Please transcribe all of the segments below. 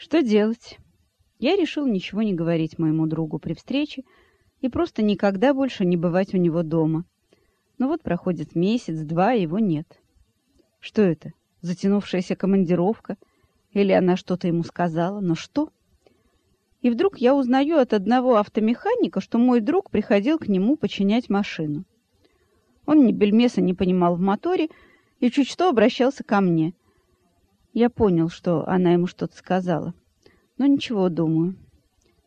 Что делать? Я решил ничего не говорить моему другу при встрече и просто никогда больше не бывать у него дома. Но вот проходит месяц-два, его нет. Что это? Затянувшаяся командировка? Или она что-то ему сказала? Но что? И вдруг я узнаю от одного автомеханика, что мой друг приходил к нему починять машину. Он ни бельмеса не понимал в моторе и чуть что обращался ко мне. Я понял, что она ему что-то сказала. Но ничего, думаю.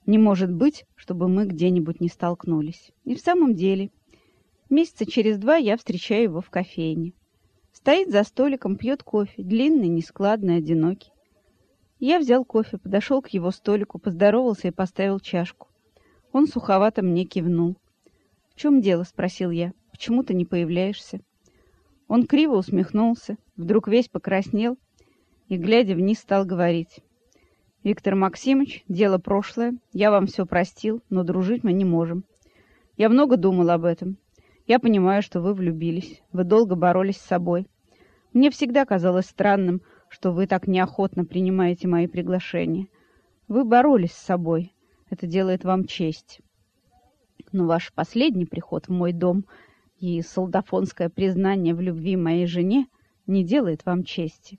Не может быть, чтобы мы где-нибудь не столкнулись. И в самом деле, месяца через два я встречаю его в кофейне. Стоит за столиком, пьет кофе, длинный, нескладный, одинокий. Я взял кофе, подошел к его столику, поздоровался и поставил чашку. Он суховато мне кивнул. «В чем дело?» — спросил я. «Почему ты не появляешься?» Он криво усмехнулся, вдруг весь покраснел и, глядя вниз, стал говорить. Виктор Максимович, дело прошлое. Я вам все простил, но дружить мы не можем. Я много думал об этом. Я понимаю, что вы влюбились. Вы долго боролись с собой. Мне всегда казалось странным, что вы так неохотно принимаете мои приглашения. Вы боролись с собой. Это делает вам честь. Но ваш последний приход в мой дом и солдафонское признание в любви моей жене не делает вам чести.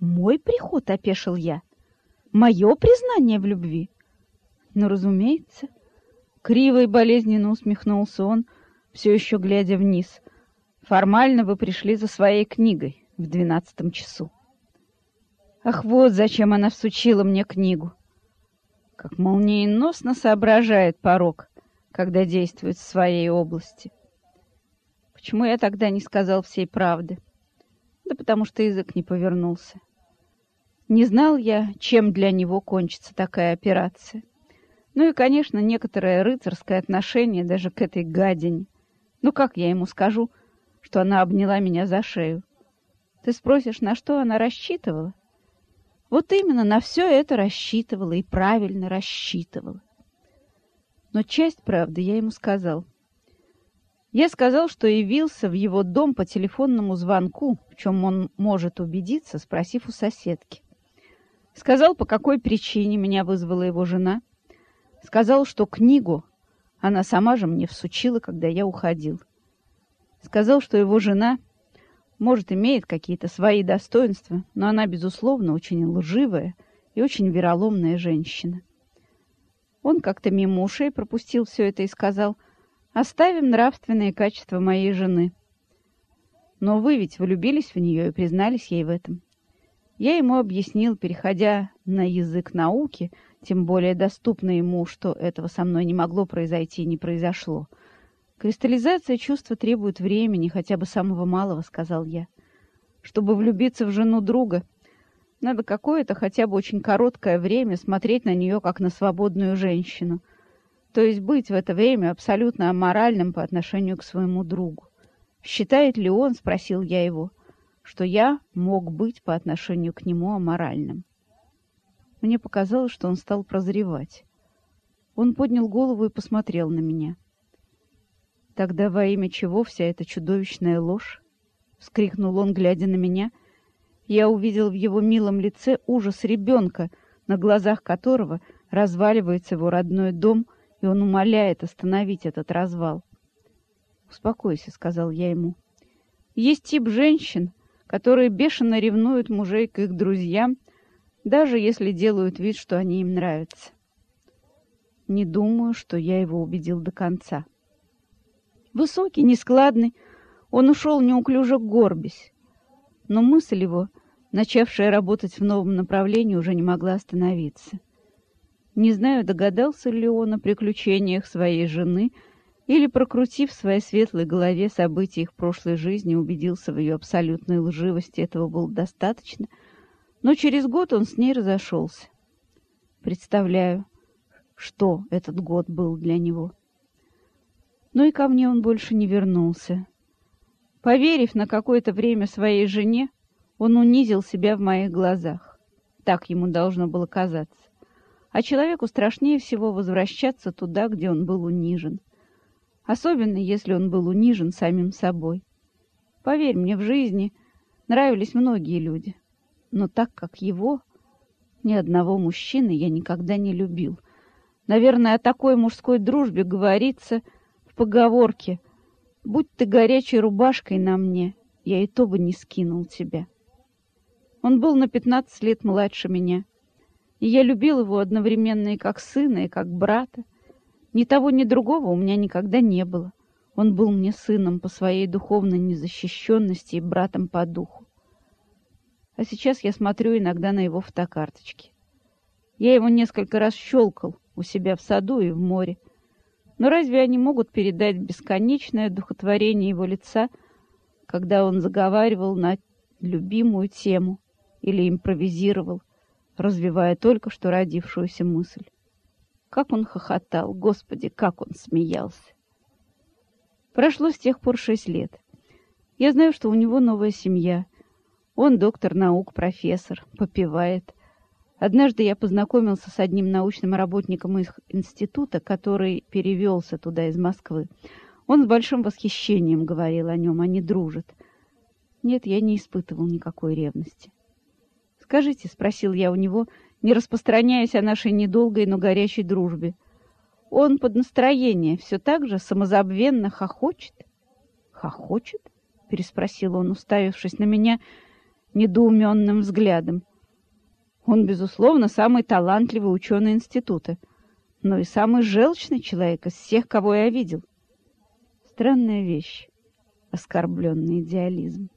«Мой приход?» — опешил я. Мое признание в любви? Ну, разумеется. Криво и болезненно усмехнулся он, все еще глядя вниз. Формально вы пришли за своей книгой в двенадцатом часу. Ах, вот зачем она всучила мне книгу. Как молниеносно соображает порог, когда действует в своей области. Почему я тогда не сказал всей правды? Да потому что язык не повернулся. Не знал я, чем для него кончится такая операция. Ну и, конечно, некоторое рыцарское отношение даже к этой гадине. Ну как я ему скажу, что она обняла меня за шею? Ты спросишь, на что она рассчитывала? Вот именно на все это рассчитывала и правильно рассчитывала. Но часть правды я ему сказал. Я сказал, что явился в его дом по телефонному звонку, в чем он может убедиться, спросив у соседки. Сказал, по какой причине меня вызвала его жена. Сказал, что книгу она сама же мне всучила, когда я уходил. Сказал, что его жена, может, имеет какие-то свои достоинства, но она, безусловно, очень лживая и очень вероломная женщина. Он как-то мимо ушей пропустил все это и сказал, «Оставим нравственные качества моей жены». Но вы ведь влюбились в нее и признались ей в этом. Я ему объяснил, переходя на язык науки, тем более доступно ему, что этого со мной не могло произойти и не произошло. «Кристаллизация чувства требует времени, хотя бы самого малого», — сказал я. «Чтобы влюбиться в жену друга, надо какое-то хотя бы очень короткое время смотреть на нее как на свободную женщину, то есть быть в это время абсолютно аморальным по отношению к своему другу. Считает ли он, — спросил я его, — что я мог быть по отношению к нему аморальным. Мне показалось, что он стал прозревать. Он поднял голову и посмотрел на меня. «Тогда во имя чего вся эта чудовищная ложь?» — вскрикнул он, глядя на меня. Я увидел в его милом лице ужас ребенка, на глазах которого разваливается его родной дом, и он умоляет остановить этот развал. «Успокойся», — сказал я ему. «Есть тип женщин, которые бешено ревнуют мужей к их друзьям, даже если делают вид, что они им нравятся. Не думаю, что я его убедил до конца. Высокий, нескладный, он ушел неуклюже горбясь. Но мысль его, начавшая работать в новом направлении, уже не могла остановиться. Не знаю, догадался ли он о приключениях своей жены — или, прокрутив в своей светлой голове события их прошлой жизни, убедился в ее абсолютной лживости, этого было достаточно, но через год он с ней разошелся. Представляю, что этот год был для него. Но и ко мне он больше не вернулся. Поверив на какое-то время своей жене, он унизил себя в моих глазах. Так ему должно было казаться. А человеку страшнее всего возвращаться туда, где он был унижен особенно если он был унижен самим собой. Поверь мне, в жизни нравились многие люди, но так как его, Ни одного мужчины я никогда не любил. Наверное, о такой мужской дружбе говорится в поговорке «Будь ты горячей рубашкой на мне, я и то бы не скинул тебя». Он был на пятнадцать лет младше меня, и я любил его одновременно и как сына, и как брата. Ни того, ни другого у меня никогда не было. Он был мне сыном по своей духовной незащищенности и братом по духу. А сейчас я смотрю иногда на его фотокарточки. Я его несколько раз щелкал у себя в саду и в море. Но разве они могут передать бесконечное духотворение его лица, когда он заговаривал на любимую тему или импровизировал, развивая только что родившуюся мысль? Как он хохотал, Господи, как он смеялся! Прошло с тех пор шесть лет. Я знаю, что у него новая семья. Он доктор наук, профессор, попивает. Однажды я познакомился с одним научным работником из института, который перевелся туда из Москвы. Он с большим восхищением говорил о нем, они дружат. Нет, я не испытывал никакой ревности. «Скажите», — спросил я у него, не распространяясь о нашей недолгой, но горячей дружбе, он под настроение все так же самозабвенно хохочет. «Хохочет?» — переспросил он, уставившись на меня недоуменным взглядом. Он, безусловно, самый талантливый ученый института, но и самый желчный человек из всех, кого я видел. Странная вещь — оскорбленный идеализм.